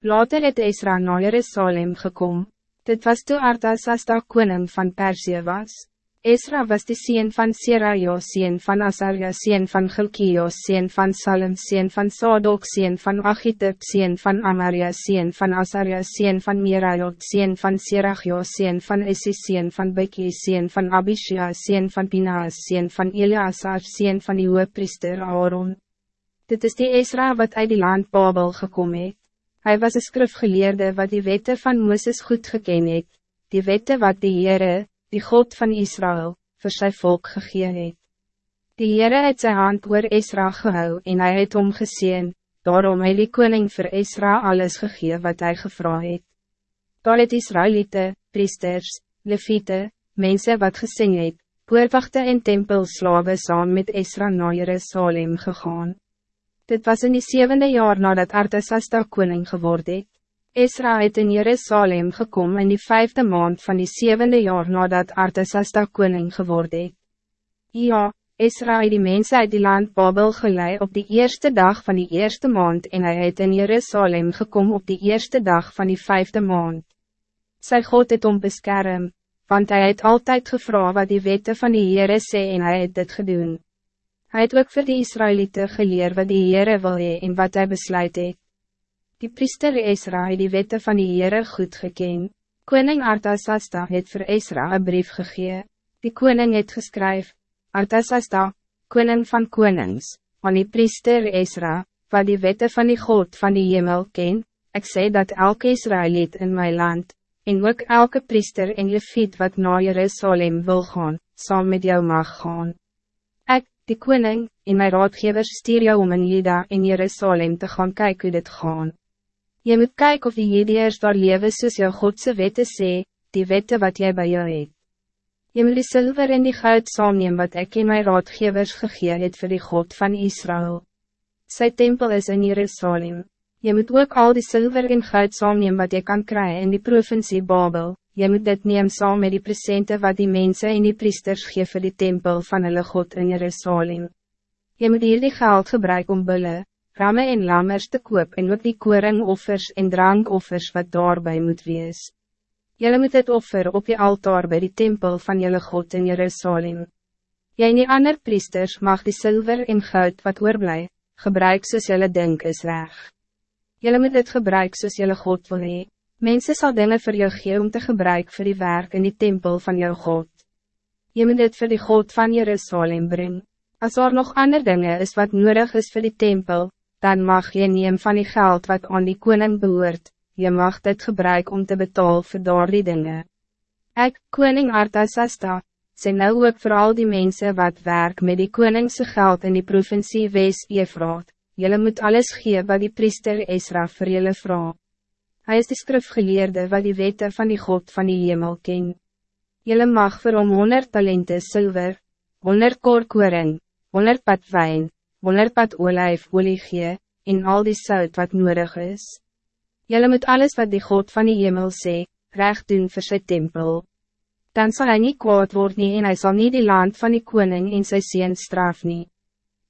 Later het Esra na Jerusalem gekom. Dit was toe Artasasta koning van Persie was. Esra was de sien van Serajo sien van Azaria sien van Gilkio sien van Salem sien van Sadok sien van Achitub sien van Amaria sien van Azaria sien van Mirajot sien van Seragio sien van Essi sien van Beki sien van Abishia sien van Pinaas sien van Eliasar sien van die priester Aaron. Dit is die Esra wat uit die land Babel gekomen het. Hij was een skrifgeleerde wat die wette van Moeses goed geken het, die wette wat die Heere, die God van Israël, voor zijn volk gegee het. Die Heere het sy hand oor Esra gehou en hij het omgezien, daarom hy die koning vir Esra alles gegee wat hij gevra het. Daar het Israëlieten, priesters, leviete, mensen wat gesing het, poorwachte en tempelslawe saam met Esra na Jerusalem gegaan. Dit was in die zevende jaar nadat Artasasta koning geworden het. Esra het in Jerusalem gekomen in die vijfde maand van die zevende jaar nadat Artasasta koning geworden het. Ja, Esra het die mensen uit die land Babel geleid op die eerste dag van die eerste maand en hij het in Jerusalem gekomen op die eerste dag van die vijfde maand. Sy God het om beskerm, want hij het altijd gevra wat die wette van die Heere sê en hij het dit gedoen. Hij het ook voor de Israëlieten geleerd wat die Heere wil hee en wat hij besluit het. Die priester Esra het die wette van die Heere goed geken. Koning Artasasta het voor Esra een brief gegee. Die koning het geskryf, Artasasta, koning van konings, aan die priester Esra, wat die wette van die God van die hemel ken, ik zei dat elke Israëliet in mijn land, en ook elke priester en leviet wat naar Jerusalem wil gaan, zal met jou mag gaan. Ik, die koning, en my raadgevers stuur jou om in Juda en Jerusalem te gaan kijken hoe dit gaan. Je moet kijken of die Jediërs daar leven soos jou Godse wette sê, die wette wat jij bij jou het. Je moet die zilver en die goud saamneem wat ik in my raadgevers gegee het vir die God van Israël. Sy tempel is in Jerusalem. Je moet ook al die zilver en goud saamneem wat je kan krijgen in die provincie Babel, Je moet dit neem saam met die presente wat die mensen en die priesters geef vir die tempel van hulle God in Jerusalem. Je moet hier die geld gebruiken om bulle, ramme en lammers te koop en ook die koringoffers en drankoffers wat daarbij moet wees. Jelle moet het offer op je altaar bij die tempel van jullie God in Jerusalem. Jij en die ander priesters mag die zilver en goud wat oorblij, gebruik soos jylle denk is reg. Jelle moet het gebruik soos jylle God wil hee. Mensen zal dingen voor jou gee om te gebruiken voor die werk in die tempel van jouw God. Je moet dit voor die God van Jerusalem brengen. Als er nog andere dingen is wat nodig is voor die tempel, dan mag je neem van die geld wat aan die koning behoort. Je mag dit gebruiken om te betalen voor door die dingen. Ik, koning Artasasta, zijn nou ook voor al die mensen wat werk met die koningse geld in die provincie Wees-Efraat. Jullie moet alles gee wat die priester Esra voor jullie vraagt. Hij is de skrifgeleerde wat die wette van die God van die hemel ken. Jelle mag vir hom 100 talente zilver, 100 korkoring, 100 pat wijn, 100 pat olijfolie gee, en al die zout wat nodig is. Jelle moet alles wat die God van die hemel sê, recht doen vir sy tempel. Dan zal hij niet kwaad worden en hij zal niet die land van die koning in sy sien straf nie.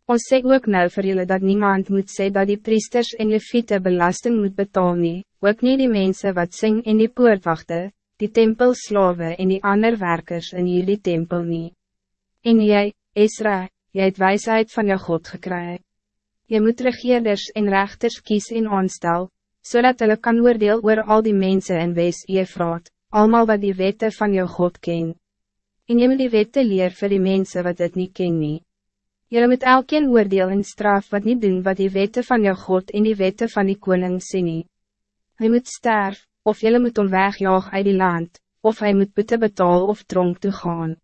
Ons sê ook nou vir julle dat niemand moet sê dat die priesters en leviete belasting moet betalen. nie, ook niet die mensen wat sing in die poortwachte, die tempelslawe en die ander werkers in jullie tempel nie. En jy, Esra, jy het wijsheid van jou God gekry. Je moet regeerders en rechters kies en aanstel, zodat hulle kan oordeel oor al die mensen in wees Efraat, allemaal wat die wette van jou God ken. En je moet die wette leer vir die mensen wat het niet ken nie. Jy moet elkeen oordeel en straf wat niet doen wat die wette van jou God en die wette van die koning sê nie. Hij moet sterf, of jullie moet om wegjaag uit die land, of hij moet boete betaal of dronk te gaan.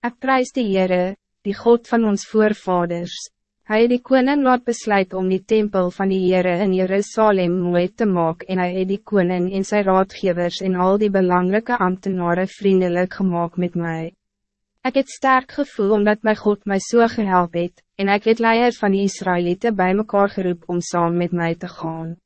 Ik prijs de Heere, die God van ons voorvaders. Hij het die koning laat besluit om die tempel van die Heere in Jerusalem mooi te maken en hij het die koning en zijn raadgevers en al die belangrijke ambtenaren vriendelijk gemaakt met mij. Ik het sterk gevoel omdat mijn God mij zo so gehelp het, en ik het leiers van die Israëlieten bij mekaar geroep om saam met mij te gaan.